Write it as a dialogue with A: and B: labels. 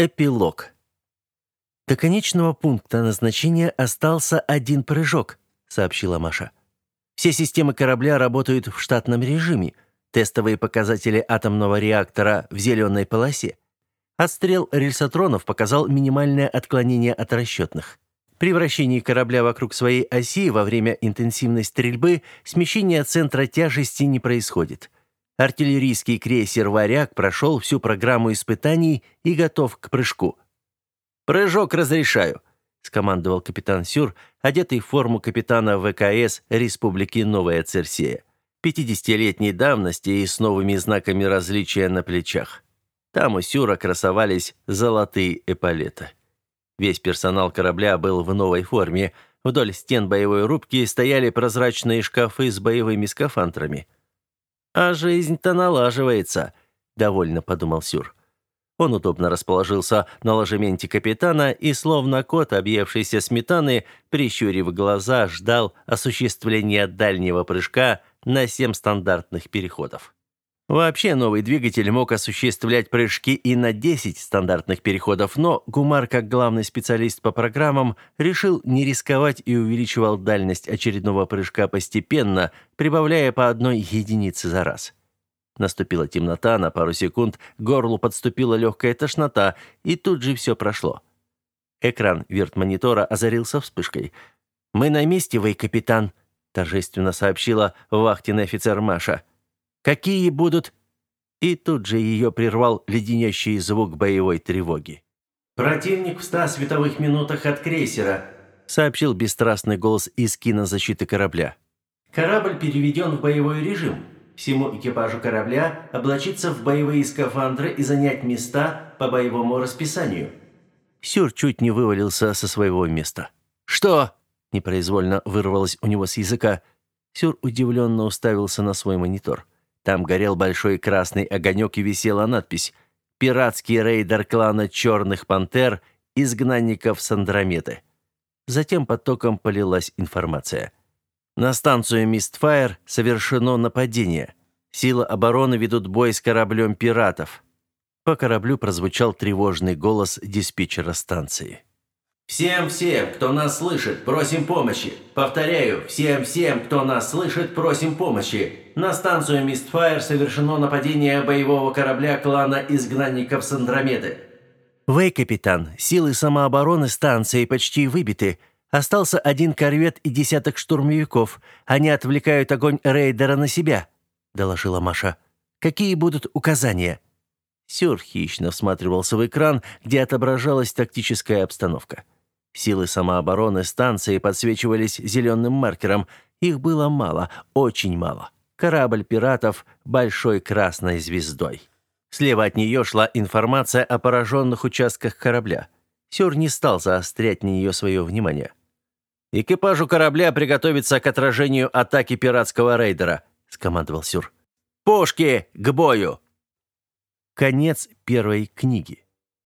A: Эпилог. До конечного пункта назначения остался один прыжок, сообщила Маша. Все системы корабля работают в штатном режиме. Тестовые показатели атомного реактора в зеленой полосе. Отстрел рельсотронов показал минимальное отклонение от расчетных. При вращении корабля вокруг своей оси во время интенсивной стрельбы смещение центра тяжести не происходит. Артиллерийский крейсер «Варяг» прошел всю программу испытаний и готов к прыжку. «Прыжок разрешаю», — скомандовал капитан Сюр, одетый в форму капитана ВКС Республики Новая Церсея. 50-летней давности и с новыми знаками различия на плечах. Там у Сюра красовались золотые эполеты. Весь персонал корабля был в новой форме. Вдоль стен боевой рубки стояли прозрачные шкафы с боевыми скафандрами — «А жизнь-то налаживается», — довольно подумал Сюр. Он удобно расположился на ложементе капитана и, словно кот, объевшийся сметаны, прищурив глаза, ждал осуществления дальнего прыжка на семь стандартных переходов. Вообще новый двигатель мог осуществлять прыжки и на 10 стандартных переходов, но Гумар, как главный специалист по программам, решил не рисковать и увеличивал дальность очередного прыжка постепенно, прибавляя по одной единице за раз. Наступила темнота, на пару секунд горлу подступила легкая тошнота, и тут же все прошло. Экран виртмонитора озарился вспышкой. «Мы на месте, вы, капитан», — торжественно сообщила вахтенный офицер Маша. Какие будут...» И тут же ее прервал леденящий звук боевой тревоги.
B: «Противник в ста световых минутах от крейсера»,
A: сообщил бесстрастный голос из кинозащиты корабля.
B: «Корабль переведен в боевой режим. Всему экипажу корабля облачиться в боевые скафандры и занять места по боевому расписанию».
A: Сюр чуть не вывалился со своего места. «Что?» – непроизвольно вырвалось у него с языка. Сюр удивленно уставился на свой монитор. Там горел большой красный огонек и висела надпись «Пиратский рейдер клана Черных Пантер, изгнанников с Андромеды». Затем потоком полилась информация. На станцию Мистфайр совершено нападение. Силы обороны ведут бой с кораблем пиратов. По кораблю прозвучал тревожный голос диспетчера станции.
B: «Всем-всем, кто нас слышит, просим помощи. Повторяю, всем-всем, кто нас слышит, просим помощи. На станцию Мистфайр совершено нападение боевого корабля клана изгнанников с Андромеды».
A: «Вы, капитан, силы самообороны станции почти выбиты. Остался один корвет и десяток штурмовиков. Они отвлекают огонь рейдера на себя», — доложила Маша. «Какие будут указания?» Сюр хищно всматривался в экран, где отображалась тактическая обстановка. Силы самообороны станции подсвечивались зеленым маркером. Их было мало, очень мало. Корабль пиратов большой красной звездой. Слева от нее шла информация о пораженных участках корабля. Сюр не стал заострять на нее свое внимание. «Экипажу корабля приготовиться к отражению атаки пиратского рейдера», — скомандовал Сюр. «Пушки к бою!» Конец первой книги.